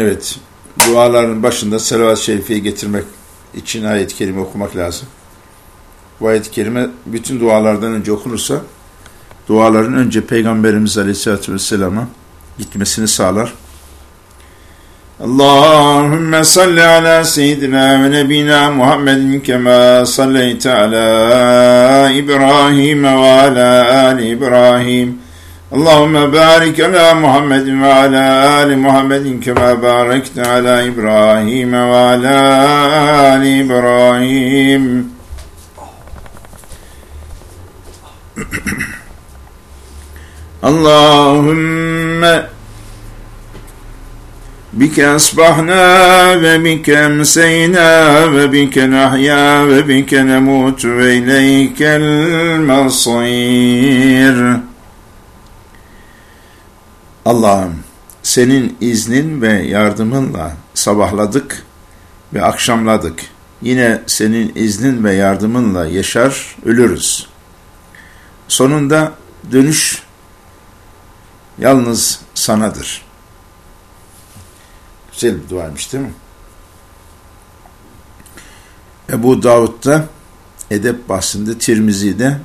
Evet, duaların başında salavat-ı şerifeyi getirmek için ayet-i kerime okumak lazım. Bu ayet-i kerime bütün dualardan önce okunursa, duaların önce Peygamberimiz Aleyhisselatü Vesselam'a gitmesini sağlar. Allahümme salli ala seyyidina ve nebina Muhammedin kema salleyte ala İbrahim ve ala ali İbrahim. Allahümme barik ala Muhammed ve ala ali Muhammedin kema barekte ala İbrahim ve ala ali İbrahim. Allahümme bike asbahna ve bike emseyna ve bike nahya ve bike nemut ve ileykel masir. Allah'ım senin iznin ve yardımınla sabahladık ve akşamladık. Yine senin iznin ve yardımınla yaşar, ölürüz. Sonunda dönüş yalnız sanadır. Güzel bir duaymış değil mi? Ebu Davud'da Edep bahsinde Tirmizi'de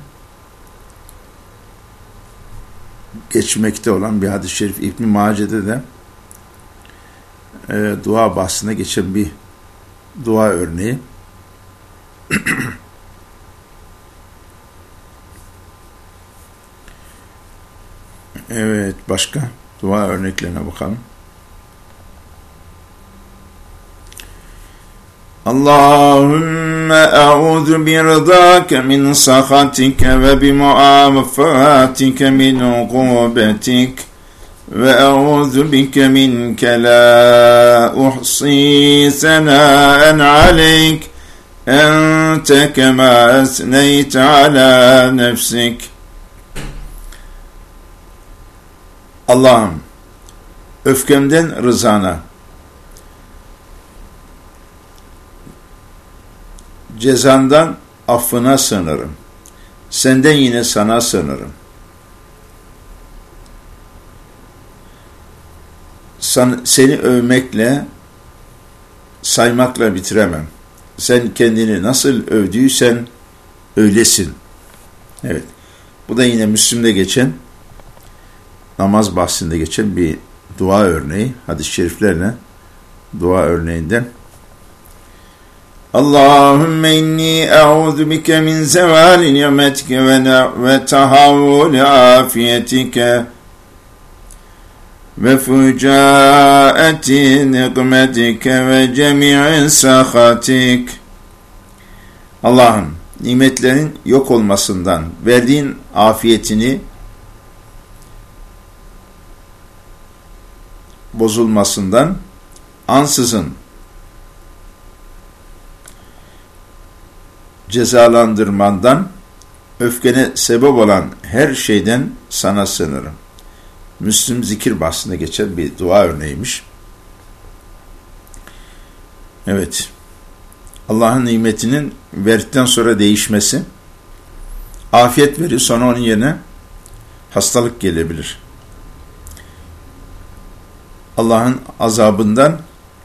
geçmekte olan bir hadis-i şerif İbn-i Mace'de de e, dua bahsine geçen bir dua örneği. evet, başka dua örneklerine bakalım. اللهم أعوذ برضاك من سخطك وبمعافاتك من عقوبتك وأعوذ بك منك لا أحصي ثناء عليك أنت كما أثنيت على نفسك. Allah'ım öfkemden rızana cezandan affına sığınırım. Senden yine sana sığınırım. Seni övmekle, saymakla bitiremem. Sen kendini nasıl övdüysen öylesin. Evet. Bu da yine Müslüm'de geçen, namaz bahsinde geçen bir dua örneği, hadis-i şeriflerle dua örneğinden اللهم إني أعوذ بك من زوال نعمتك وتحول عافيتك وفجاءة نقمتك وجميع سخطك Allah'ım nimetlerin yok olmasından, verdiğin afiyetini bozulmasından, ansızın cezalandırmandan, öfkene sebep olan her şeyden sana sığınırım. Müslüm zikir bahsinde geçen bir dua örneğiymiş. Evet. Allah'ın nimetinin verdikten sonra değişmesi, afiyet verir sonra onun yerine hastalık gelebilir. Allah'ın azabından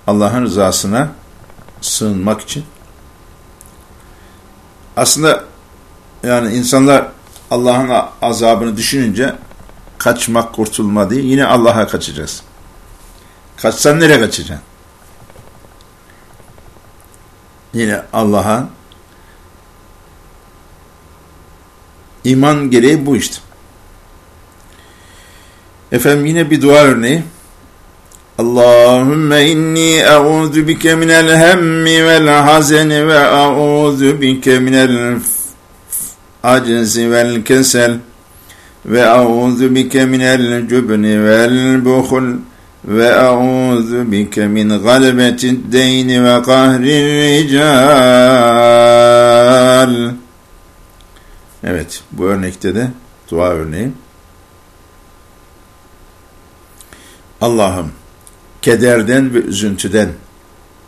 Allah'ın rızasına sığınmak için aslında yani insanlar Allah'ın azabını düşününce kaçmak, kurtulma değil, yine Allah'a kaçacağız. Kaçsan nereye kaçacaksın? Yine Allah'a iman gereği bu işte. Efendim yine bir dua örneği. اللهم إني أعوذ بك من الهم والحزن وأعوذ بك من العجز والكسل وأعوذ بك من الجبن والبخل ve a'udhu bike min galebetid deyni ve kahrir rical. Evet, bu örnekte de dua örneği. Allah'ım kederden ve üzüntüden,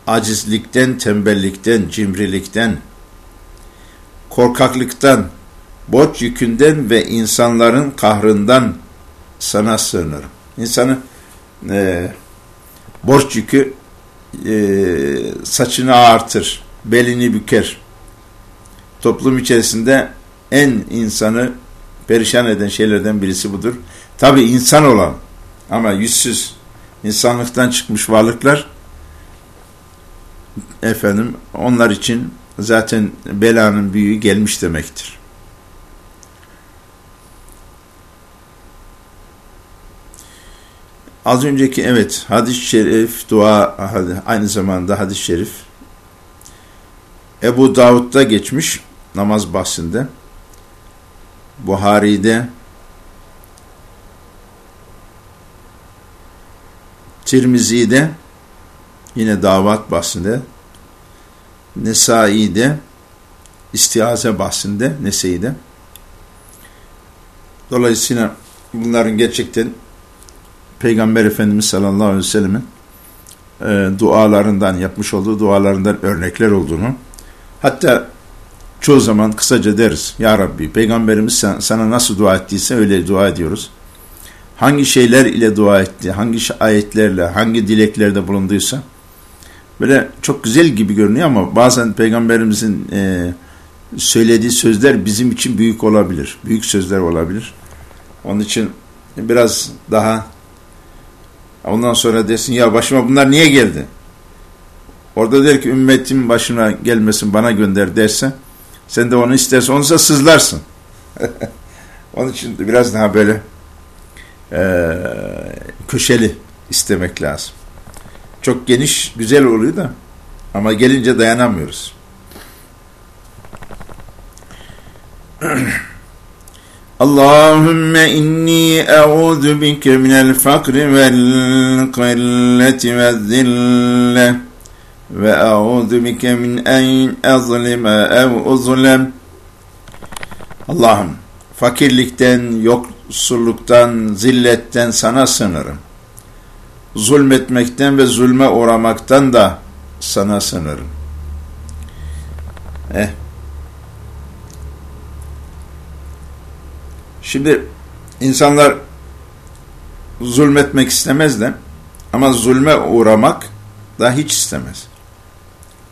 acizlikten, tembellikten, cimrilikten, korkaklıktan, borç yükünden ve insanların kahrından sana sığınırım. İnsanın e, borç yükü e, saçını ağartır, belini büker. Toplum içerisinde en insanı perişan eden şeylerden birisi budur. Tabi insan olan ama yüzsüz, insanlıktan çıkmış varlıklar efendim onlar için zaten belanın büyüğü gelmiş demektir. Az önceki evet hadis-i şerif dua aynı zamanda hadis-i şerif Ebu Davud'da geçmiş namaz bahsinde Buhari'de Tirmizi'de yine davat bahsinde Nesai'de istiaze bahsinde Nesai'de. Dolayısıyla bunların gerçekten Peygamber Efendimiz sallallahu aleyhi ve sellem'in e, dualarından yapmış olduğu dualarından örnekler olduğunu hatta çoğu zaman kısaca deriz Ya Rabbi Peygamberimiz sana nasıl dua ettiyse öyle dua ediyoruz hangi şeyler ile dua etti, hangi ayetlerle, hangi dileklerde bulunduysa böyle çok güzel gibi görünüyor ama bazen Peygamberimizin e, söylediği sözler bizim için büyük olabilir. Büyük sözler olabilir. Onun için biraz daha ondan sonra desin ya başıma bunlar niye geldi? Orada der ki ümmetim başına gelmesin bana gönder derse sen de onu istersen onsa sızlarsın. Onun için biraz daha böyle e, köşeli istemek lazım. Çok geniş, güzel oluyor da ama gelince dayanamıyoruz. Allahümme inni e'udu bike minel fakri vel qilleti ve zille ve e'udu bike min en ezlime ev uzlem Allah'ım fakirlikten, yok, yoksulluktan, zilletten sana sınırım. Zulmetmekten ve zulme uğramaktan da sana sınırım. Eh. Şimdi insanlar zulmetmek istemez de ama zulme uğramak da hiç istemez.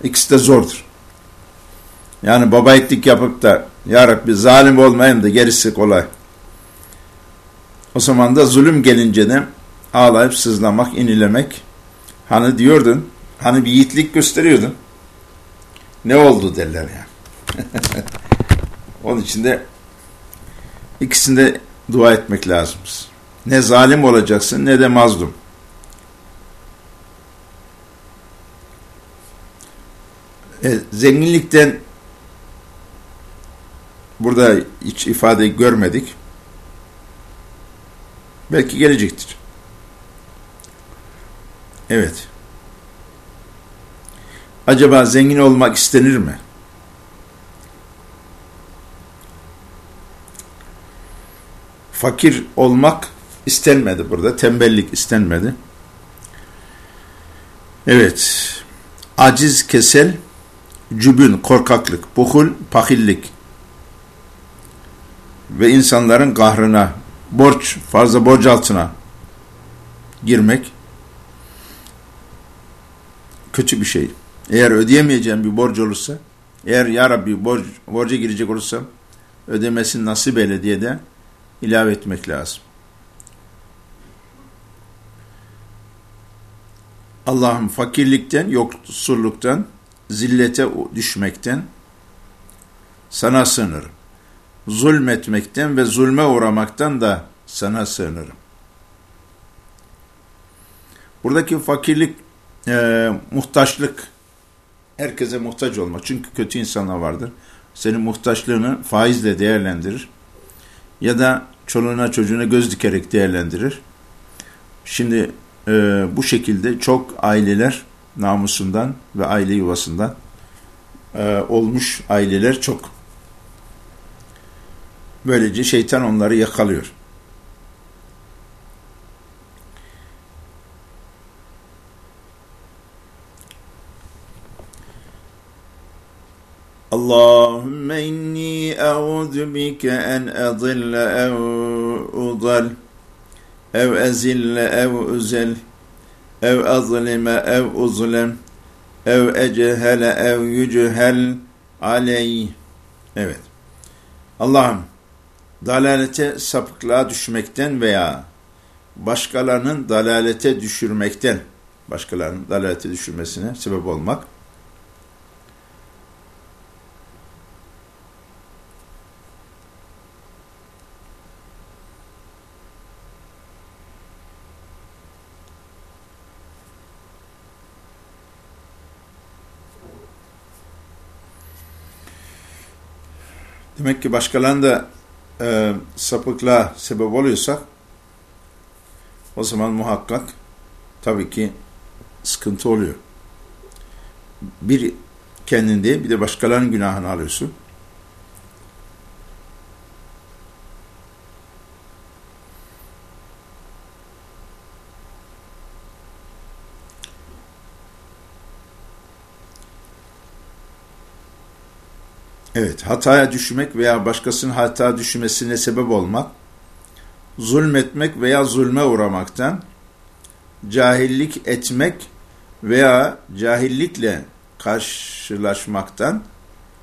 İkisi de zordur. Yani baba etlik yapıp da Ya Rabbi zalim olmayayım da gerisi kolay. O zaman da zulüm gelince de ağlayıp sızlamak, inilemek. Hani diyordun, hani bir yiğitlik gösteriyordun. Ne oldu derler ya. Onun için de ikisinde dua etmek lazım. Ne zalim olacaksın ne de mazlum. E, zenginlikten burada hiç ifade görmedik. Belki gelecektir. Evet. Acaba zengin olmak istenir mi? Fakir olmak istenmedi burada. Tembellik istenmedi. Evet. Aciz, kesel, cübün, korkaklık, buhul, pakillik ve insanların kahrına, borç, fazla borç altına girmek kötü bir şey. Eğer ödeyemeyeceğim bir borç olursa, eğer ya Rabbi borç, borca girecek olursam ödemesini nasip eyle diye de ilave etmek lazım. Allah'ım fakirlikten, yoksulluktan, zillete düşmekten sana sığınırım zulmetmekten ve zulme uğramaktan da sana sığınırım. Buradaki fakirlik, e, muhtaçlık, herkese muhtaç olmak. Çünkü kötü insanlar vardır. Senin muhtaçlığını faizle değerlendirir. Ya da çoluğuna çocuğuna göz dikerek değerlendirir. Şimdi e, bu şekilde çok aileler namusundan ve aile yuvasından e, olmuş aileler çok. Böylece şeytan onları yakalıyor. اللهم إني أعوذ بك أن أضل أو أضل أو أزل أو أزل أو أظلم أو أظلم أو أجهل أو يجهل علي Evet. Allah'ım dalalete sapıklığa düşmekten veya başkalarının dalalete düşürmekten, başkalarının dalalete düşürmesine sebep olmak. Demek ki başkalarının da e, sapıklığa sebep oluyorsak o zaman muhakkak tabii ki sıkıntı oluyor. Bir kendinde bir de başkalarının günahını alıyorsun. Evet, hataya düşmek veya başkasının hata düşmesine sebep olmak, zulmetmek veya zulme uğramaktan, cahillik etmek veya cahillikle karşılaşmaktan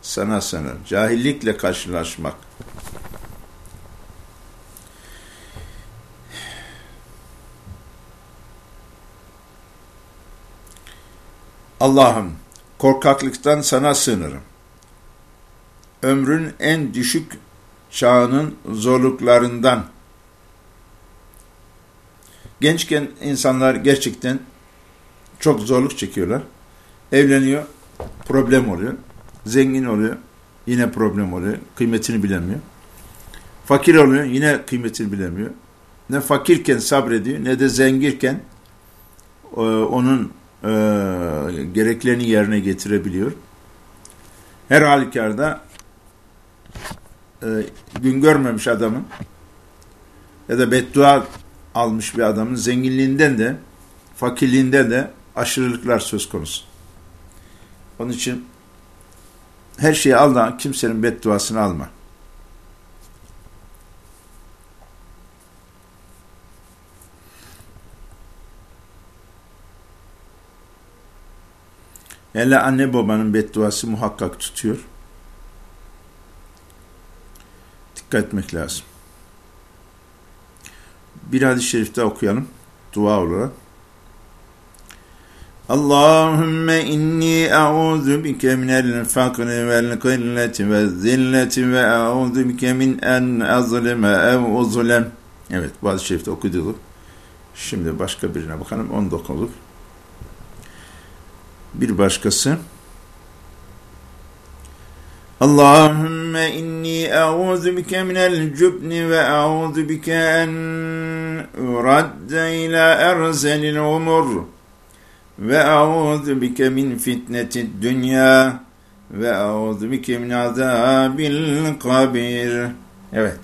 sana sanırım. Cahillikle karşılaşmak. Allah'ım korkaklıktan sana sığınırım ömrün en düşük çağının zorluklarından. Gençken insanlar gerçekten çok zorluk çekiyorlar. Evleniyor, problem oluyor. Zengin oluyor, yine problem oluyor. Kıymetini bilemiyor. Fakir oluyor, yine kıymetini bilemiyor. Ne fakirken sabrediyor, ne de zenginken e, onun e, gereklerini yerine getirebiliyor. Her halükarda e, gün görmemiş adamın ya da beddua almış bir adamın zenginliğinden de fakirliğinden de aşırılıklar söz konusu. Onun için her şeyi al kimsenin bedduasını alma. Hele anne babanın bedduası muhakkak tutuyor. Dikkat etmek lazım. Bir hadis-i şerifte okuyalım. Dua olarak. Allahümme inni a'udhu bike minel fakri vel killeti ve zilleti ve a'udhu bike min en azlime ev uzlem. Evet bu hadis-i şerifte okuduk. Şimdi başka birine bakalım. Onu da okuduk. Bir başkası. اللهم إني أعوذ بك من الجبن وأعوذ بك أن أرد إلى أرزل العمر وأعوذ بك من فتنة الدنيا وأعوذ بك من عذاب القبر Evet.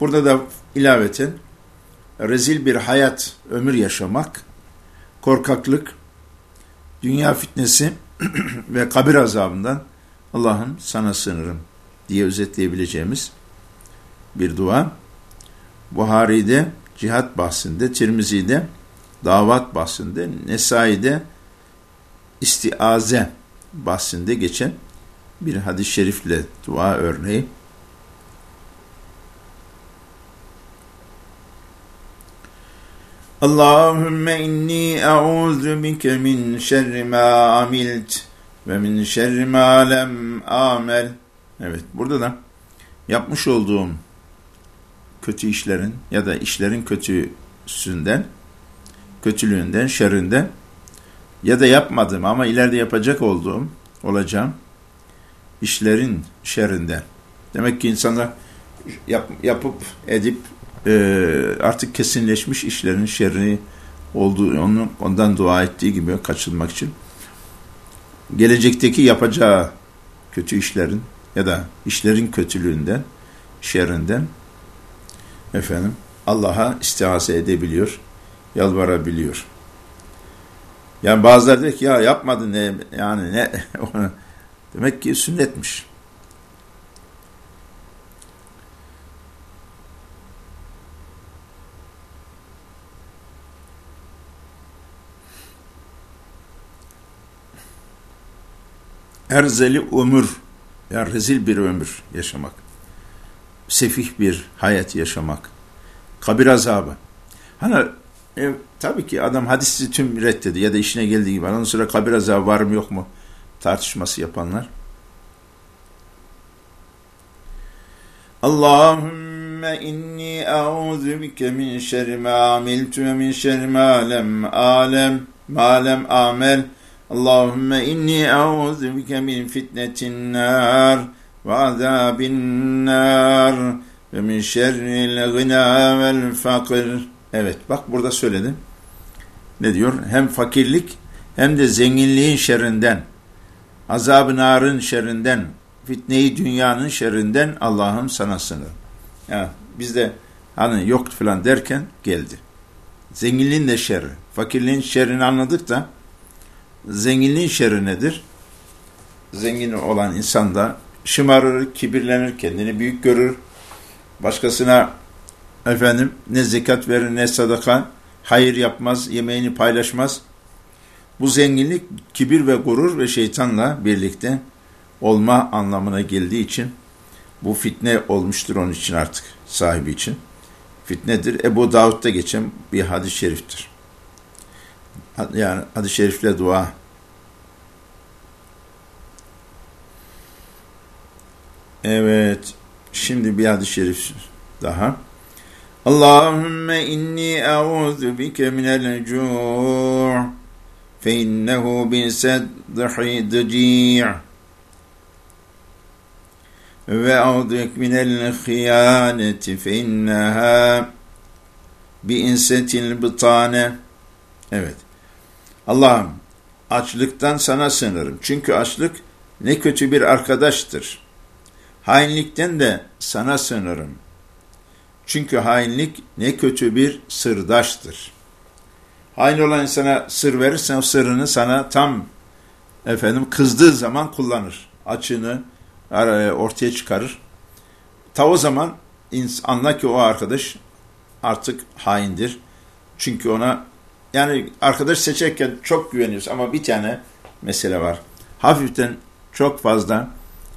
Burada da ilaveten rezil bir hayat, ömür yaşamak, korkaklık, dünya fitnesi ve kabir azabından Allah'ım sana sınırım diye özetleyebileceğimiz bir dua. Buhari'de cihat bahsinde, Tirmizi'de davat bahsinde, Nesai'de istiaze bahsinde geçen bir hadis-i şerifle dua örneği. Allahümme inni a'udhu bike min şerri ma amilt ve min şerri ma lem amel. Evet burada da yapmış olduğum kötü işlerin ya da işlerin kötüsünden, kötülüğünden, şerrinden ya da yapmadığım ama ileride yapacak olduğum, olacağım işlerin şerrinden. Demek ki insanlar yap, yapıp edip e, artık kesinleşmiş işlerin şerrini olduğu, onun, ondan dua ettiği gibi kaçınmak için gelecekteki yapacağı kötü işlerin ya da işlerin kötülüğünden, şerrinden efendim Allah'a istihase edebiliyor, yalvarabiliyor. Yani bazıları diyor ki ya yapmadı ne yani ne demek ki sünnetmiş. erzeli ömür, yani rezil bir ömür yaşamak, sefih bir hayat yaşamak, kabir azabı. Hani e, tabii ki adam hadisi tüm reddedi ya da işine geldiği gibi. Ondan sonra kabir azabı var mı yok mu tartışması yapanlar. Allahümme inni a'udhu bike min şerri ma amiltu ve min şerri ma lem alem ma lem amel Allahümme inni eûzu bike min fitnetin nar ve azabin nar ve min şerril gına vel fakir. Evet bak burada söyledim. Ne diyor? Hem fakirlik hem de zenginliğin şerrinden, azab-ı narın şerrinden, fitneyi dünyanın şerrinden Allah'ım sana sınır. Ya bizde hani yok falan derken geldi. Zenginliğin de şerri, fakirliğin şerrini anladık da zenginliğin şerri nedir? Zengin olan insan da şımarır, kibirlenir, kendini büyük görür. Başkasına efendim ne zekat verir ne sadaka, hayır yapmaz, yemeğini paylaşmaz. Bu zenginlik kibir ve gurur ve şeytanla birlikte olma anlamına geldiği için bu fitne olmuştur onun için artık sahibi için. Fitnedir. Ebu Davud'da geçen bir hadis-i şeriftir. Yani hadis-i şerifle dua Evet. Şimdi bir hadis-i şerif daha. Allahümme inni eûzu bike minel cu' fe innehu bisedhi ve eûzuk minel hıyaneti fe inneha bi insetil bıtane. Evet. Allah'ım açlıktan sana sınırım. Çünkü açlık ne kötü bir arkadaştır. Hainlikten de sana sığınırım. Çünkü hainlik ne kötü bir sırdaştır. Hain olan insana sır verirsen o sırrını sana tam efendim kızdığı zaman kullanır. Açığını ortaya çıkarır. Ta o zaman anla ki o arkadaş artık haindir. Çünkü ona yani arkadaş seçerken çok güveniyoruz ama bir tane mesele var. Hafiften çok fazla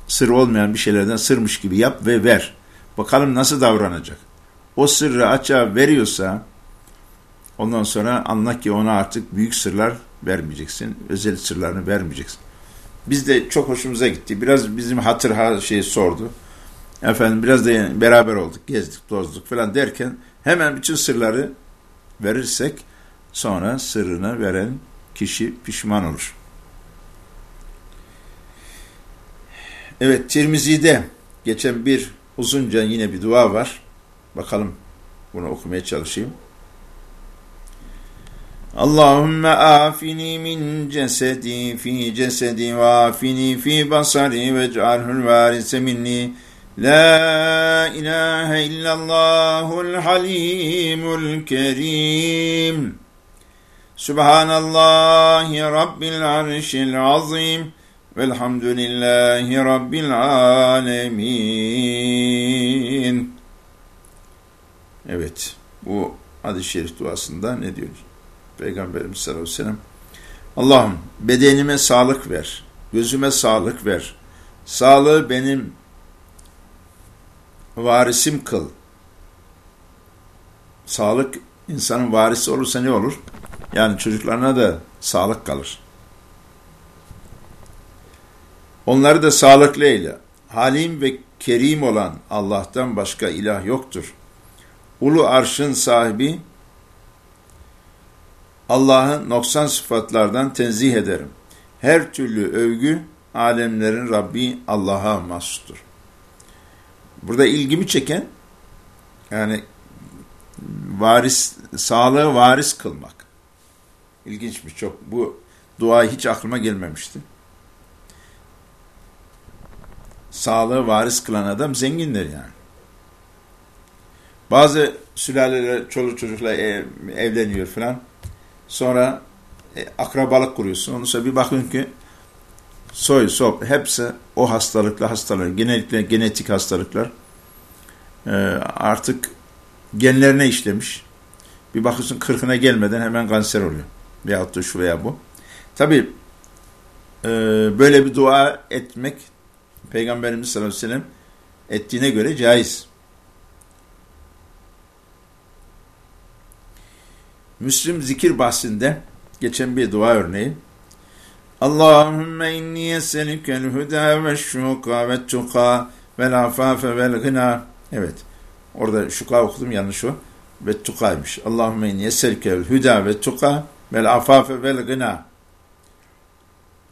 sır olmayan bir şeylerden sırmış gibi yap ve ver. Bakalım nasıl davranacak. O sırrı açığa veriyorsa ondan sonra anla ki ona artık büyük sırlar vermeyeceksin. Özel sırlarını vermeyeceksin. Biz de çok hoşumuza gitti. Biraz bizim hatır ha şeyi sordu. Efendim biraz da beraber olduk, gezdik, tozduk falan derken hemen bütün sırları verirsek sonra sırrını veren kişi pişman olur. Evet Tirmizi'de geçen bir uzunca yine bir dua var. Bakalım bunu okumaya çalışayım. Allahümme afini min cesedi fi cesedi ve afini fi basari ve cealhul varise minni La ilahe illallahul halimul kerim Subhanallahi rabbil arşil azim Velhamdülillahi Rabbil alemin. Evet, bu hadis-i şerif duasında ne diyor? Peygamberimiz sallallahu aleyhi ve sellem. Allah'ım bedenime sağlık ver, gözüme sağlık ver. Sağlığı benim varisim kıl. Sağlık insanın varisi olursa ne olur? Yani çocuklarına da sağlık kalır. Onları da sağlıklı eyle. Halim ve kerim olan Allah'tan başka ilah yoktur. Ulu arşın sahibi Allah'ın noksan sıfatlardan tenzih ederim. Her türlü övgü alemlerin Rabbi Allah'a mahsustur. Burada ilgimi çeken yani varis sağlığı varis kılmak. İlginçmiş çok. Bu dua hiç aklıma gelmemişti. Sağlığı varis kılan adam zengindir yani. Bazı sülaleler, çoluk çocukla ev, evleniyor falan. Sonra e, akrabalık kuruyorsun. Ondan sonra bir bakın ki soy, sop hepsi o hastalıklı hastalar. Genellikle genetik hastalıklar. E, artık genlerine işlemiş. Bir bakıyorsun kırkına gelmeden hemen kanser oluyor. Veyahut da şu veya bu. Tabi e, böyle bir dua etmek Peygamberimiz sallallahu aleyhi ve sellem ettiğine göre caiz. Müslim zikir bahsinde geçen bir dua örneği. Allahümme inni yeselükel huda ve şuka ve tuka vel afafe vel gına. Evet. Orada şuka okudum yanlış o. Ve tukaymış. Allahümme inni yeselükel huda ve tuka vel afafe vel gına.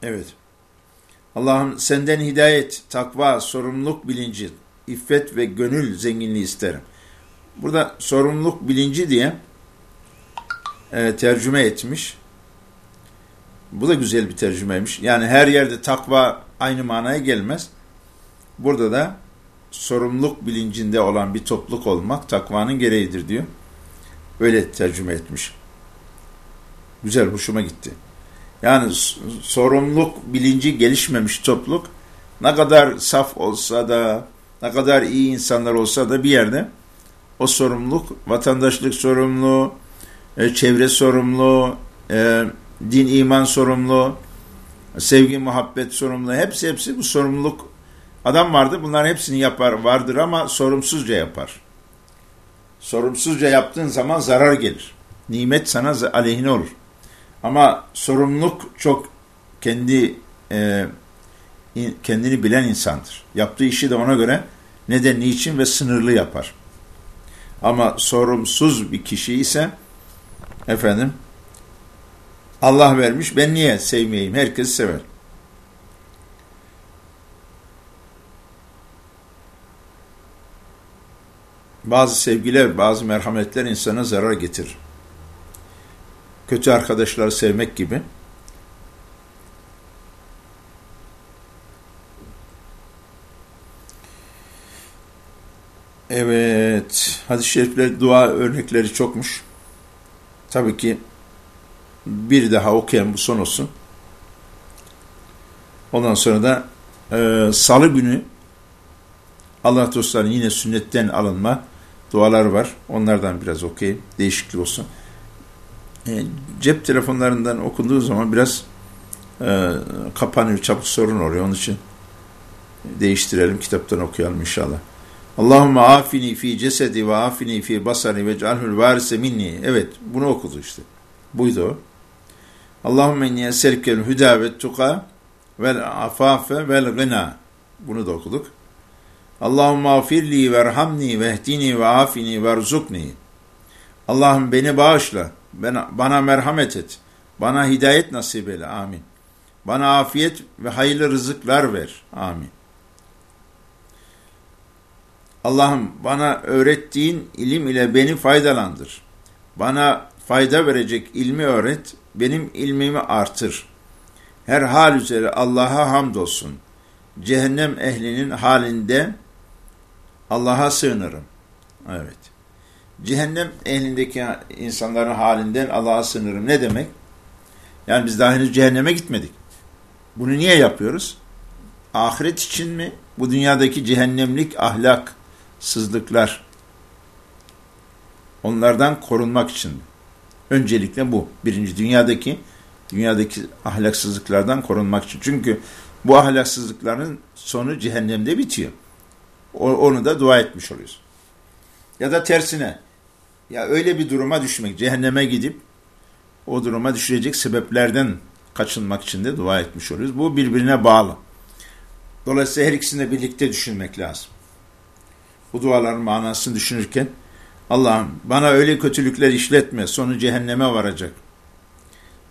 Evet. Allah'ım senden hidayet, takva, sorumluluk bilinci, iffet ve gönül zenginliği isterim. Burada sorumluluk bilinci diye e, tercüme etmiş. Bu da güzel bir tercümeymiş. Yani her yerde takva aynı manaya gelmez. Burada da sorumluluk bilincinde olan bir topluluk olmak takvanın gereğidir diyor. Öyle tercüme etmiş. Güzel, hoşuma gitti. Yani sorumluluk bilinci gelişmemiş topluluk ne kadar saf olsa da, ne kadar iyi insanlar olsa da bir yerde o sorumluluk, vatandaşlık sorumluluğu, e, çevre sorumluluğu, e, din iman sorumluluğu, sevgi muhabbet sorumluluğu, hepsi hepsi bu sorumluluk. Adam vardı bunların hepsini yapar, vardır ama sorumsuzca yapar. Sorumsuzca yaptığın zaman zarar gelir. Nimet sana aleyhine olur. Ama sorumluluk çok kendi e, kendini bilen insandır. Yaptığı işi de ona göre neden, niçin ve sınırlı yapar. Ama sorumsuz bir kişi ise efendim Allah vermiş ben niye sevmeyeyim? Herkes sever. Bazı sevgiler, bazı merhametler insana zarar getirir kötü arkadaşları sevmek gibi. Evet, hadis-i şerifler, dua örnekleri çokmuş. Tabii ki bir daha okuyan bu son olsun. Ondan sonra da e, salı günü Allah dostlarının yine sünnetten alınma dualar var. Onlardan biraz okuyayım. Değişiklik olsun e, cep telefonlarından okunduğu zaman biraz e, kapanıyor, çabuk sorun oluyor. Onun için değiştirelim, kitaptan okuyalım inşallah. Allahümme afini fi cesedi ve afini fi basari ve cealhul varise minni. Evet, bunu okudu işte. Buydu o. Allahümme inni eselkel hüda ve tuka vel afafe vel gına. Bunu da okuduk. Allahümme afirli verhamni vehdini ve afini verzukni. Allah'ım beni bağışla, bana, bana merhamet et. Bana hidayet nasip eyle. Amin. Bana afiyet ve hayırlı rızıklar ver. Amin. Allah'ım bana öğrettiğin ilim ile beni faydalandır. Bana fayda verecek ilmi öğret, benim ilmimi artır. Her hal üzere Allah'a hamdolsun. Cehennem ehlinin halinde Allah'a sığınırım. Evet cehennem ehlindeki insanların halinden Allah'a sınırım. Ne demek? Yani biz daha henüz cehenneme gitmedik. Bunu niye yapıyoruz? Ahiret için mi? Bu dünyadaki cehennemlik ahlaksızlıklar onlardan korunmak için. Öncelikle bu. Birinci dünyadaki dünyadaki ahlaksızlıklardan korunmak için. Çünkü bu ahlaksızlıkların sonu cehennemde bitiyor. O, onu da dua etmiş oluyoruz. Ya da tersine ya öyle bir duruma düşmek, cehenneme gidip o duruma düşürecek sebeplerden kaçınmak için de dua etmiş oluyoruz. Bu birbirine bağlı. Dolayısıyla her ikisini birlikte düşünmek lazım. Bu duaların manasını düşünürken Allah'ım bana öyle kötülükler işletme, sonu cehenneme varacak.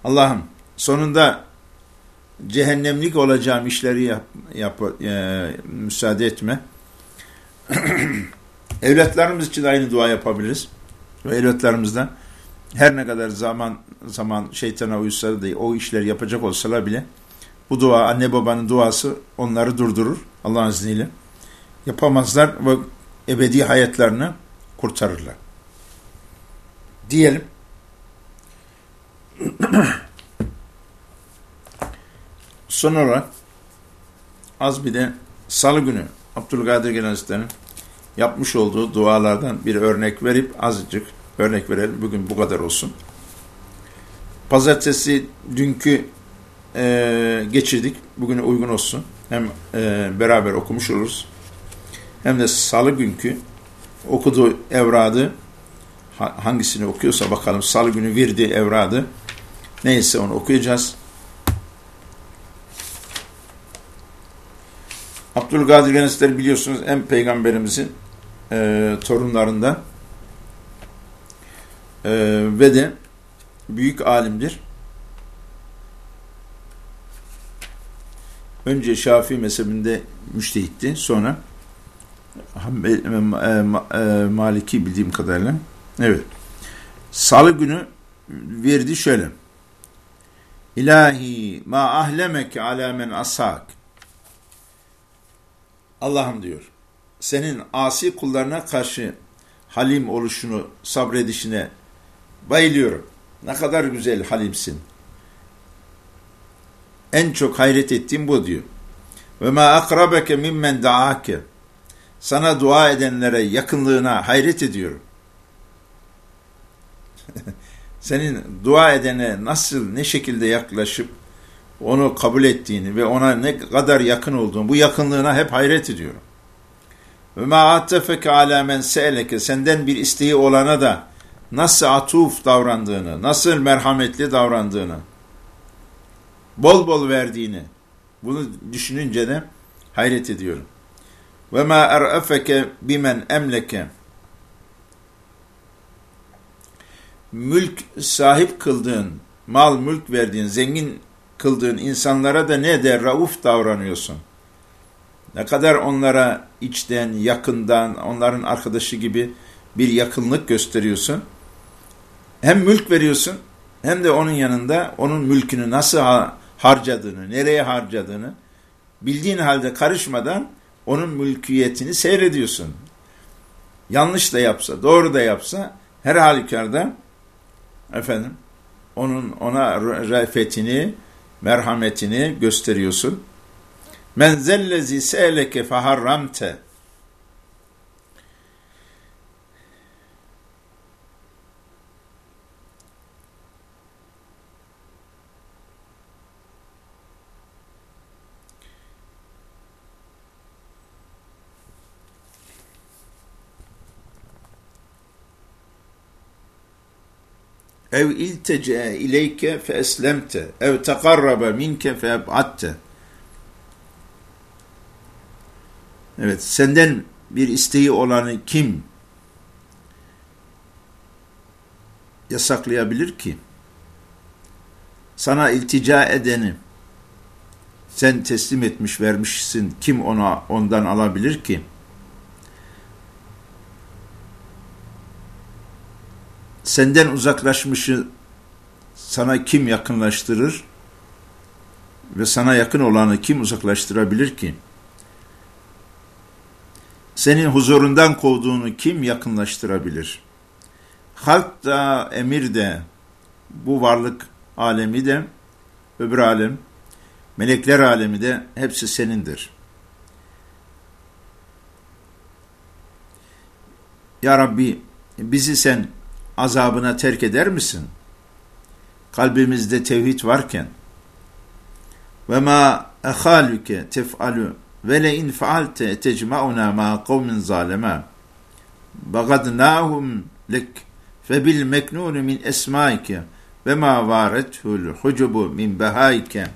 Allah'ım sonunda cehennemlik olacağım işleri yap, yap e, müsaade etme. Evlatlarımız için aynı dua yapabiliriz ve evlatlarımızdan her ne kadar zaman zaman şeytana uysalar da o işler yapacak olsalar bile bu dua anne babanın duası onları durdurur Allah'ın izniyle. Yapamazlar ve ebedi hayatlarını kurtarırlar. Diyelim. Son olarak az bir de salı günü Abdülkadir Genel yapmış olduğu dualardan bir örnek verip azıcık örnek verelim. Bugün bu kadar olsun. Pazartesi dünkü e, geçirdik. Bugüne uygun olsun. Hem e, beraber okumuş oluruz. Hem de salı günkü okuduğu evradı hangisini okuyorsa bakalım salı günü virdi evradı neyse onu okuyacağız. Abdülkadir Genesler biliyorsunuz en peygamberimizin e, torunlarından e, ve de büyük alimdir. Önce Şafii mezhebinde müştehitti. Sonra e, e, Maliki bildiğim kadarıyla. Evet. Salı günü verdi şöyle. İlahi ma ahlemeke ala men asak. Allah'ım diyor. Senin asi kullarına karşı halim oluşunu, sabredişine bayılıyorum. Ne kadar güzel halimsin. En çok hayret ettiğim bu diyor. Ve ma akrabeke mimmen daake. Sana dua edenlere yakınlığına hayret ediyorum. Senin dua edene nasıl, ne şekilde yaklaşıp onu kabul ettiğini ve ona ne kadar yakın olduğunu, bu yakınlığına hep hayret ediyorum. Ve ma attefeke ala men se'eleke senden bir isteği olana da nasıl atuf davrandığını, nasıl merhametli davrandığını, bol bol verdiğini, bunu düşününce de hayret ediyorum. Ve ma er'efeke bimen emleke mülk sahip kıldığın, mal mülk verdiğin, zengin kıldığın insanlara da ne de rauf davranıyorsun. Ne kadar onlara içten, yakından, onların arkadaşı gibi bir yakınlık gösteriyorsun. Hem mülk veriyorsun hem de onun yanında onun mülkünü nasıl harcadığını, nereye harcadığını bildiğin halde karışmadan onun mülkiyetini seyrediyorsun. Yanlış da yapsa, doğru da yapsa her halükarda efendim onun ona refetini, merhametini gösteriyorsun. Men zellezi se'leke feharramte ev iltece ileyke fe eslemte ev tekarrabe minke fe Evet, senden bir isteği olanı kim yasaklayabilir ki? Sana iltica edeni sen teslim etmiş vermişsin kim ona ondan alabilir ki? senden uzaklaşmışı sana kim yakınlaştırır ve sana yakın olanı kim uzaklaştırabilir ki? Senin huzurundan kovduğunu kim yakınlaştırabilir? Halk da, emir de, bu varlık alemi de, öbür alem, melekler alemi de hepsi senindir. Ya Rabbi bizi sen azabına terk eder misin? Kalbimizde tevhid varken ve ma ehaluke tef'alu ve le in faalte tecmauna ma kavmin zaleme bagadnahum lek. Fe bil meknun min esmaike. Ve ma varethul hucubu min behaike.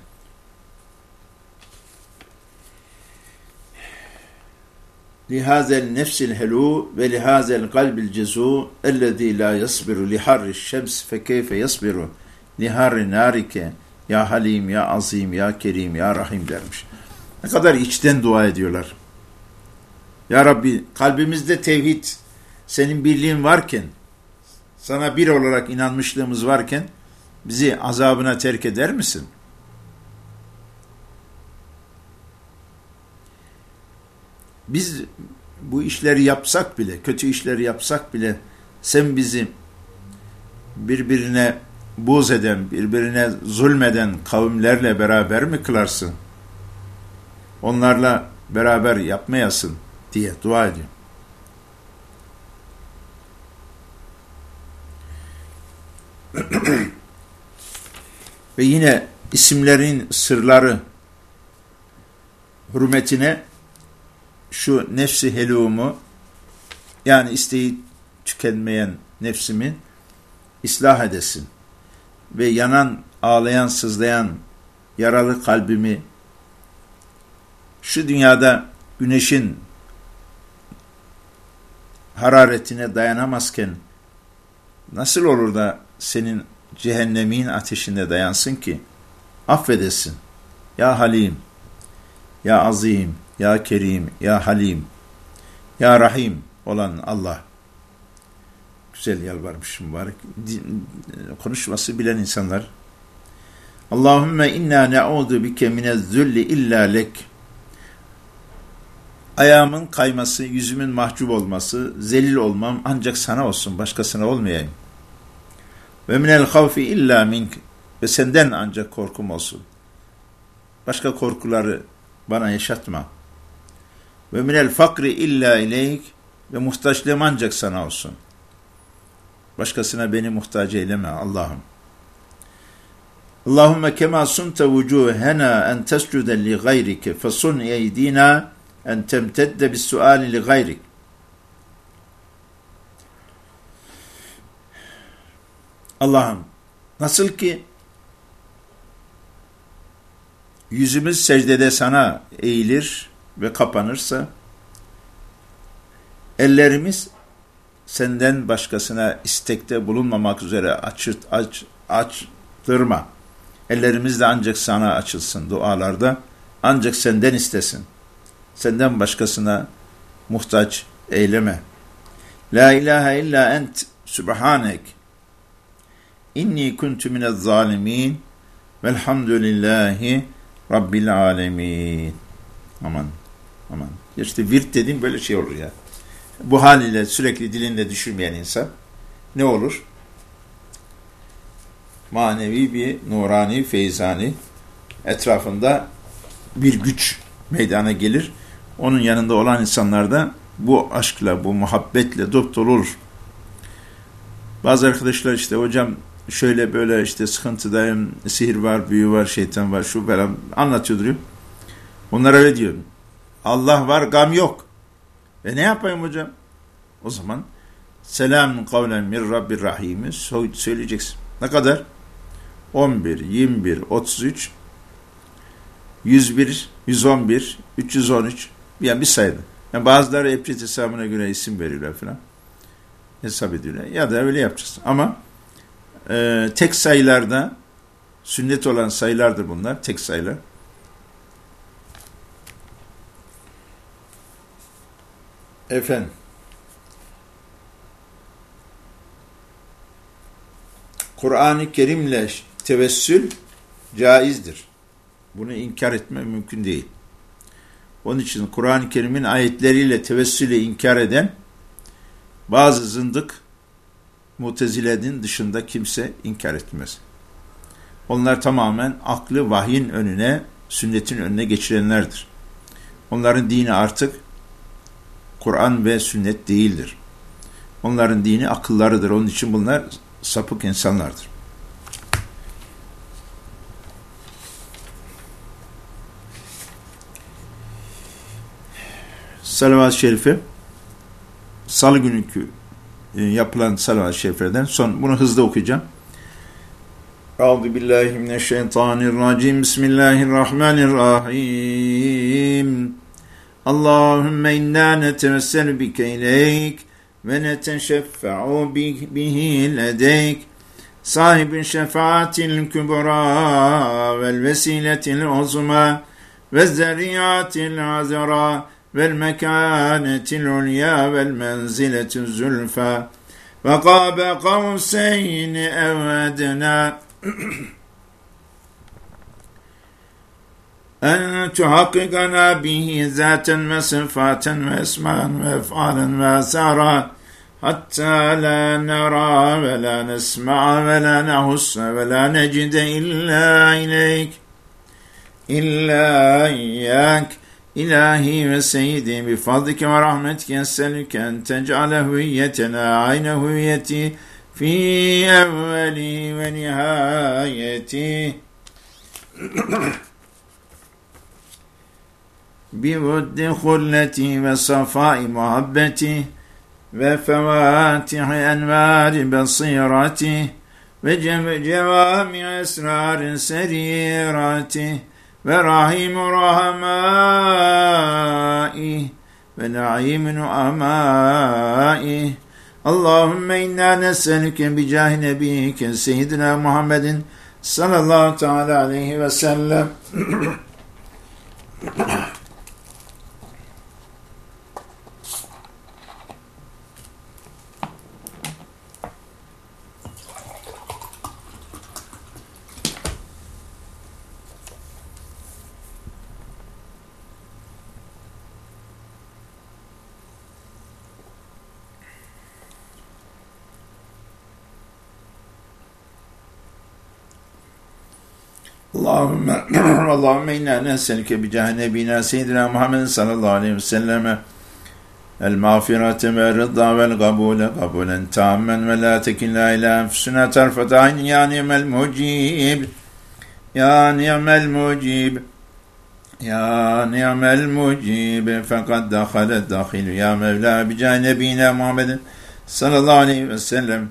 Lihazel nefsil helu ve lihazel kalbil cezu ellezî la yasbiru liharri şems fe keyfe yasbiru. Liharri narike ya halim ya azim ya kerim ya rahim dermiş. Ne kadar içten dua ediyorlar. Ya Rabbi kalbimizde tevhid, senin birliğin varken, sana bir olarak inanmışlığımız varken bizi azabına terk eder misin? Biz bu işleri yapsak bile, kötü işleri yapsak bile sen bizi birbirine buz eden, birbirine zulmeden kavimlerle beraber mi kılarsın? Onlarla beraber yapmayasın diye dua ediyor. Ve yine isimlerin sırları hürmetine şu nefsi helumu yani isteği tükenmeyen nefsimin ıslah edesin ve yanan, ağlayan, sızlayan yaralı kalbimi şu dünyada güneşin hararetine dayanamazken nasıl olur da senin cehennemin ateşinde dayansın ki affedesin. Ya Halim, Ya Azim, Ya Kerim, Ya Halim, Ya Rahim olan Allah. Güzel yalvarmış mübarek. Konuşması bilen insanlar. Allahümme inna ne'udu bike minezzülli illa lek. Ayağımın kayması, yüzümün mahcup olması, zelil olmam ancak sana olsun, başkasına olmayayım. Ve minel havfi illa mink. Ve senden ancak korkum olsun. Başka korkuları bana yaşatma. Ve minel fakri illa ileyk. Ve muhtaçlığım ancak sana olsun. Başkasına beni muhtaç eyleme Allah'ım. Allahümme kema sunte vucuhena en tescude li gayrike fesun eydina en temtedde bis suali li gayrik. Allah'ım nasıl ki yüzümüz secdede sana eğilir ve kapanırsa ellerimiz senden başkasına istekte bulunmamak üzere açırt, aç, açtırma. Ellerimiz de ancak sana açılsın dualarda. Ancak senden istesin. Senden başkasına muhtaç eyleme. La ilahe illa ent subhanek. İnni kuntu minez zalimin. Velhamdülillahi Rabbil alemin. Aman, aman. İşte virt dediğim böyle şey olur ya. Bu haliyle sürekli dilinde düşürmeyen insan ne olur? Manevi bir nurani, feyzani etrafında bir güç meydana gelir. Onun yanında olan insanlar da bu aşkla, bu muhabbetle dop olur. Bazı arkadaşlar işte hocam şöyle böyle işte sıkıntıdayım, sihir var, büyü var, şeytan var, şu falan anlatıyor duruyor. Onlara öyle diyor. Allah var, gam yok. E ne yapayım hocam? O zaman selamun kavlen min Rabbir Rahim'i söyleyeceksin. Ne kadar? 11, 21, 33, 101, 111, 313 yani bir sayıda. Yani bazıları Ebced hesabına göre isim veriyorlar falan. Hesap ediyorlar. Ya da öyle yapacağız. Ama e, tek sayılarda sünnet olan sayılardır bunlar. Tek sayılar. Efendim. Kur'an-ı Kerim'le tevessül caizdir. Bunu inkar etme mümkün değil. Onun için Kur'an-ı Kerim'in ayetleriyle tevessülü inkar eden bazı zındık mutezilenin dışında kimse inkar etmez. Onlar tamamen aklı vahyin önüne, sünnetin önüne geçirenlerdir. Onların dini artık Kur'an ve sünnet değildir. Onların dini akıllarıdır. Onun için bunlar sapık insanlardır. Salavat-ı Şerife Salı günkü e, yapılan salavat-ı şeriflerden son bunu hızlı okuyacağım. Euzu billahi mineşşeytanirracim. Bismillahirrahmanirrahim. Allahümme inna netevesselu bike ileyk ve neteşeffe'u bihi ledeyk sahibin şefaatil kübra vel vesiletil uzma ve zerriyatil azra والمكانة العليا والمنزلة الزلفى. وقاب قوسين أو أدنى أن تحققنا به ذاتا وصفاتا واسماء وأفعالا وآثارا. حتى لا نرى ولا نسمع ولا نحس ولا نجد إلا إليك. إلا إياك. إلهي وسيدي بفضلك ورحمتك أسألك أن تجعل هويتنا عين هويتي في أولي ونهايتي. بود خلتي وصفاء محبتي وفواتح أنوار بصيرته وجوامع أسرار ve rahim rahamai ve naim nuamai Allahümme inna neselüke bi cahi nebiyike seyyidina Muhammedin sallallahu teala aleyhi ve sellem. Allahümme, Allahümme inna neselike bi cehennebina seyyidina Muhammed sallallahu aleyhi ve selleme. El mağfirete ve rıdda vel kabule kabulen tammen ve la tekilla ila enfusuna terfet ayn. Ya ni'mel mucib ya ni'mel mucib ya ni'mel mucib. Fakat dakhalet dahilu ya mevla bi cehennebina Muhammed sallallahu aleyhi ve sellem.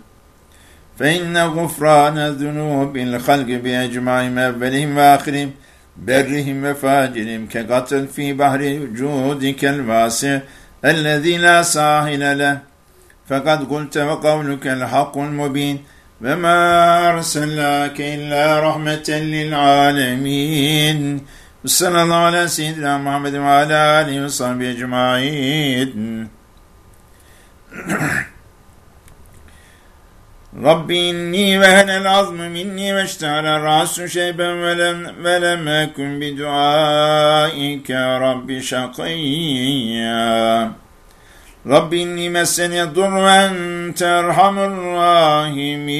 فإن غفران ذنوب الخلق بأجمعهم أولهم وآخرهم برهم وفاجرهم كقتل في بحر وجودك الواسع الذي لا ساحل له. فقد قلت وقولك الحق المبين وما أرسلناك إلا رحمة للعالمين. وصلى الله على سيدنا محمد وعلى آله وصحبه أجمعين. Rabbi inni vehenel azmü minni veşteala rasu şeyben velem, velemekun bi duaike Rabbi şakiyya. Rabbi inni meseni dur ve ente erhamur rahimin.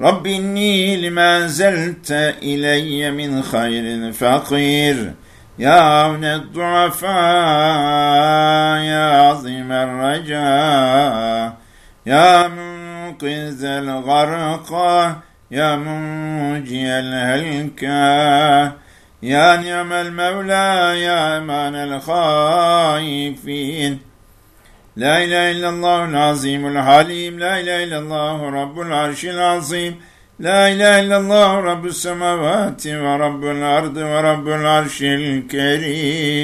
Rabbi inni lima zelte ileyye min hayrin fakir. يا عون الضعفاء يا عظيم الرجاء يا منقذ الغرق يا منجي الهلكى يا نعم المولى يا أمان الخائفين لا إله إلا الله العظيم الحليم لا إله إلا الله رب العرش العظيم لا إله إلا الله رب السماوات ورب الأرض ورب العرش الكريم.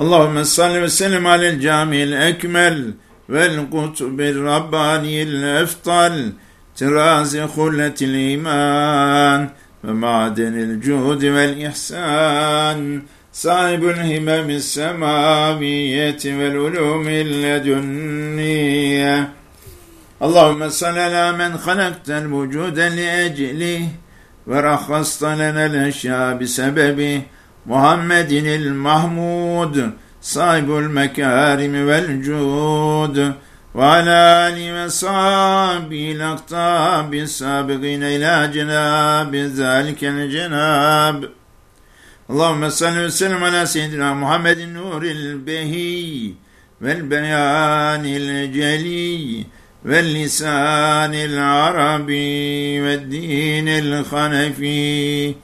اللهم صل وسلم على الجامع الأكمل والقطب الرباني الأفضل تراز خلة الإيمان ومعدن الجود والإحسان صاحب الهمم السماوية والعلوم اللدنيه اللهم صل على من خلقت الوجود لأجله ورخصت لنا الأشياء بسببه محمد المحمود صاحب المكارم والجود وعلى آله وصحبه الأقطاب السابقين إلى جناب ذلك الجناب اللهم صل وسلم على سيدنا محمد النور البهي والبيان الجلي واللسان العربي والدين الخنفي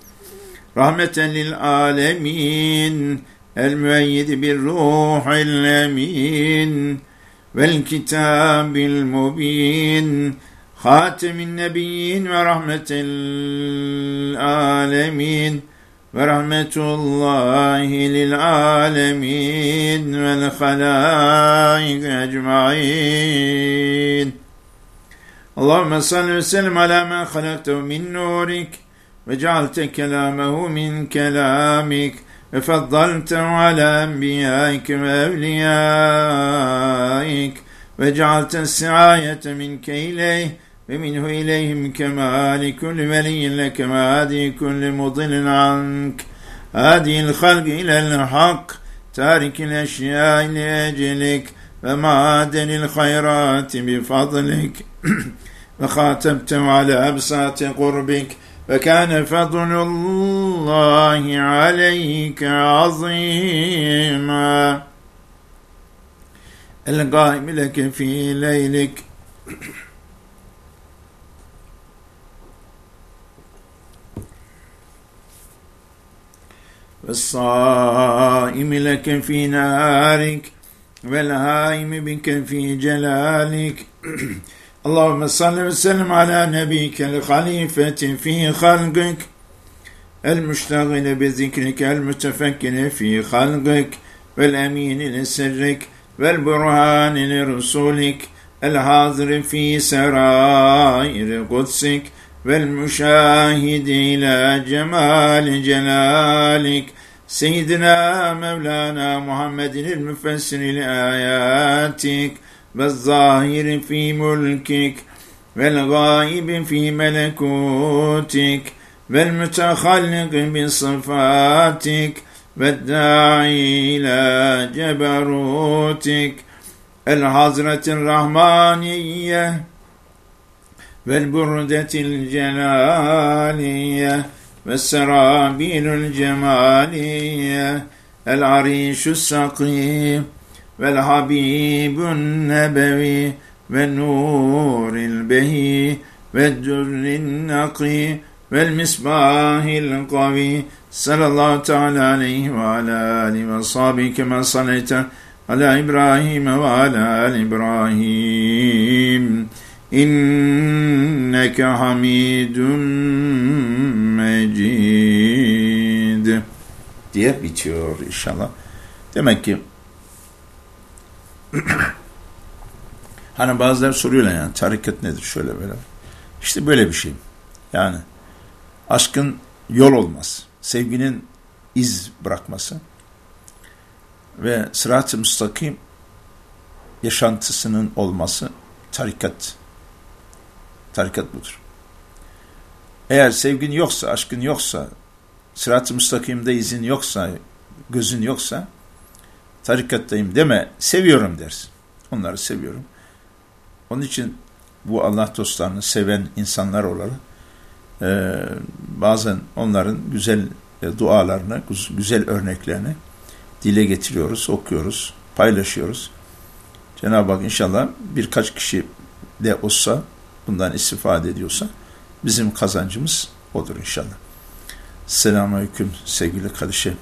رحمة للعالمين المؤيد بالروح الأمين والكتاب المبين خاتم النبيين ورحمة العالمين. ورحمة الله للعالمين والخلائق أجمعين. اللهم صل وسلم على ما خلقته من نورك وجعلت كلامه من كلامك وفضلته على أنبيائك وأوليائك وجعلت السعاية منك إليه ومنه إليهم كما لكل ولي لك وهادي كل مضل عنك. هادي الخلق إلى الحق تارك الأشياء لأجلك ومعادن الخيرات بفضلك. وخاتمت على أبساط قربك فكان فضل الله عليك عظيما. القائم لك في ليلك. والصائم لك في نهارك والهائم بك في جلالك. اللهم صل وسلم على نبيك الخليفة في خلقك المشتغل بذكرك المتفكر في خلقك والأمين لسرك والبرهان لرسولك الحاضر في سرائر قدسك والمشاهد إلى جمال جلالك. سيدنا مولانا محمد المفسر لآياتك والظاهر في ملكك والغائب في ملكوتك والمتخلق بصفاتك والداعي إلى جبروتك. الحضرة الرحمانية والبردة الجلالية والسرابيل الجمالية العريش السقيم والحبيب النبوي والنور البهي والدر النقي والمصباح القوي. صلى الله تعالى عليه وعلى آله وصحبه كما صليت على إبراهيم وعلى آل إبراهيم. İnneke hamidun mecid diye bitiyor inşallah. Demek ki hani bazıları soruyorlar yani tarikat nedir şöyle böyle. İşte böyle bir şey. Yani aşkın yol olmaz. Sevginin iz bırakması ve sırat-ı müstakim yaşantısının olması tarikat Tarikat budur. Eğer sevgin yoksa, aşkın yoksa, sırat-ı müstakimde izin yoksa, gözün yoksa, tarikattayım deme, seviyorum dersin. Onları seviyorum. Onun için bu Allah dostlarını seven insanlar olarak e, bazen onların güzel e, dualarını, güzel örneklerini dile getiriyoruz, okuyoruz, paylaşıyoruz. Cenab-ı Hak inşallah birkaç kişi de olsa bundan istifade ediyorsa bizim kazancımız odur inşallah. Selamünaleyküm sevgili kardeşim.